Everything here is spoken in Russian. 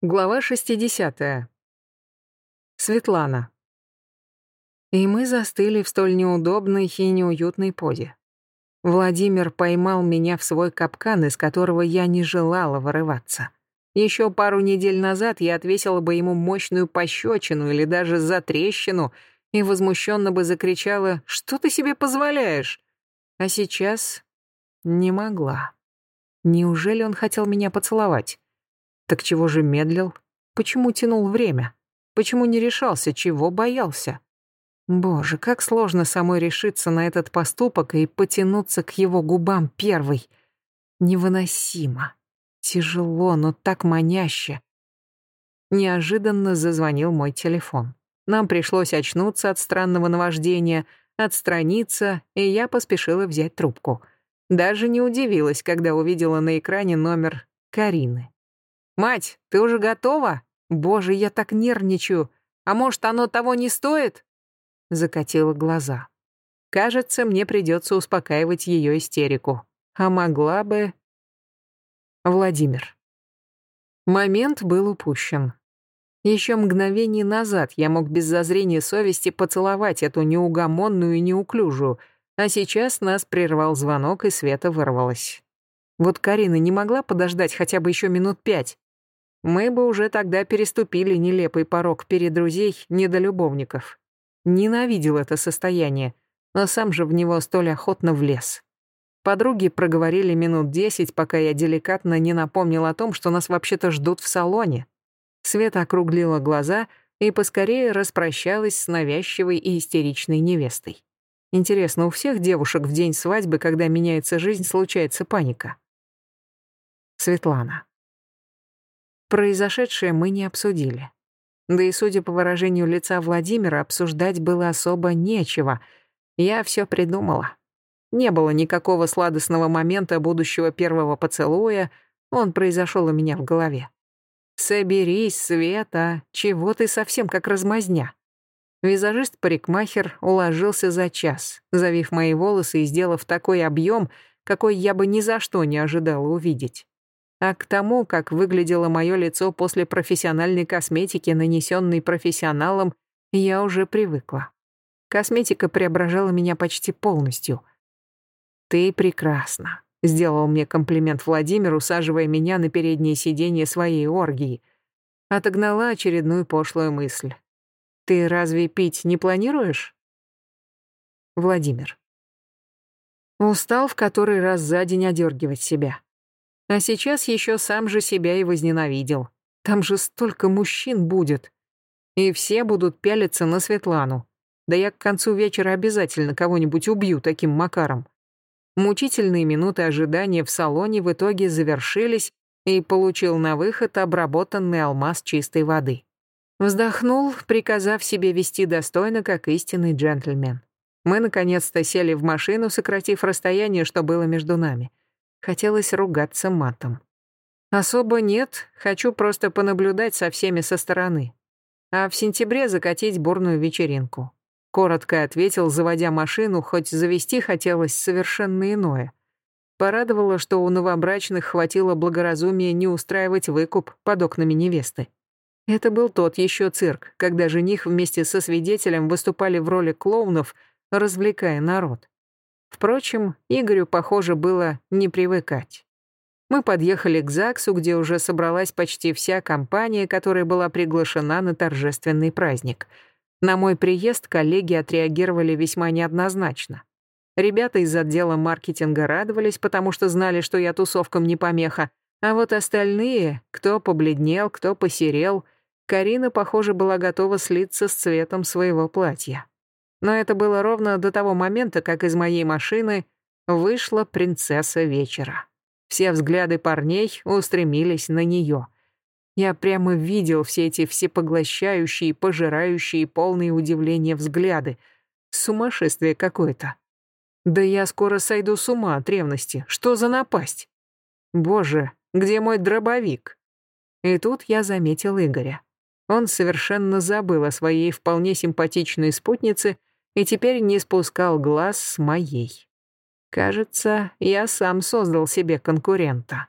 Глава 60. Светлана. И мы застыли в столь неудобной и неуютной позе. Владимир поймал меня в свой капкан, из которого я не желала вырываться. Еще пару недель назад я отвесила бы ему мощную пощечину или даже затрещину и возмущенно бы закричала «Что ты себе позволяешь?». А сейчас не могла. Неужели он хотел меня поцеловать? Так чего же медлил? Почему тянул время? Почему не решался? Чего боялся? Боже, как сложно самой решиться на этот поступок и потянуться к его губам первой. Невыносимо. Тяжело, но так маняще. Неожиданно зазвонил мой телефон. Нам пришлось очнуться от странного наваждения, отстраниться, и я поспешила взять трубку. Даже не удивилась, когда увидела на экране номер Карины. «Мать, ты уже готова? Боже, я так нервничаю. А может, оно того не стоит?» Закатила глаза. Кажется, мне придется успокаивать ее истерику. А могла бы... Владимир. Момент был упущен. Еще мгновение назад я мог без зазрения совести поцеловать эту неугомонную и неуклюжую, а сейчас нас прервал звонок, и Света вырвалась. Вот Карина не могла подождать хотя бы еще минут пять. Мы бы уже тогда переступили нелепый порог перед друзей недолюбовников. Ненавидел это состояние, но сам же в него столь охотно влез. Подруги проговорили минут десять, пока я деликатно не напомнил о том, что нас вообще-то ждут в салоне. Света округлила глаза и поскорее распрощалась с навязчивой и истеричной невестой. Интересно, у всех девушек в день свадьбы, когда меняется жизнь, случается паника? Светлана. Произошедшее мы не обсудили. Да и, судя по выражению лица Владимира, обсуждать было особо нечего. Я все придумала. Не было никакого сладостного момента будущего первого поцелуя, он произошел у меня в голове. «Соберись, Света, чего ты совсем как размазня?» Визажист-парикмахер уложился за час, завив мои волосы и сделав такой объем, какой я бы ни за что не ожидала увидеть. А к тому, как выглядело мое лицо после профессиональной косметики, нанесенной профессионалом, я уже привыкла. Косметика преображала меня почти полностью. «Ты прекрасна», — сделал мне комплимент Владимир, усаживая меня на переднее сиденье своей оргии. Отогнала очередную пошлую мысль. «Ты разве пить не планируешь?» Владимир. Устал в который раз за день одергивать себя. А сейчас еще сам же себя и возненавидел. Там же столько мужчин будет. И все будут пялиться на Светлану. Да я к концу вечера обязательно кого-нибудь убью таким макаром. Мучительные минуты ожидания в салоне в итоге завершились, и получил на выход обработанный алмаз чистой воды. Вздохнул, приказав себе вести достойно, как истинный джентльмен. Мы наконец-то сели в машину, сократив расстояние, что было между нами. Хотелось ругаться матом. Особо нет, хочу просто понаблюдать со всеми со стороны. А в сентябре закатить бурную вечеринку. Коротко ответил, заводя машину, хоть завести хотелось совершенно иное. Порадовало, что у новобрачных хватило благоразумия не устраивать выкуп под окнами невесты. Это был тот еще цирк, когда жених вместе со свидетелем выступали в роли клоунов, развлекая народ. Впрочем, Игорю, похоже, было не привыкать. Мы подъехали к ЗАГСу, где уже собралась почти вся компания, которая была приглашена на торжественный праздник. На мой приезд коллеги отреагировали весьма неоднозначно. Ребята из отдела маркетинга радовались, потому что знали, что я тусовкам не помеха, а вот остальные, кто побледнел, кто посерел, Карина, похоже, была готова слиться с цветом своего платья. Но это было ровно до того момента, как из моей машины вышла принцесса вечера. Все взгляды парней устремились на нее. Я прямо видел все эти всепоглощающие, пожирающие, полные удивления взгляды. Сумасшествие какое-то. Да я скоро сойду с ума от ревности. Что за напасть? Боже, где мой дробовик? И тут я заметил Игоря. Он совершенно забыл о своей вполне симпатичной спутнице и теперь не спускал глаз с моей. Кажется, я сам создал себе конкурента.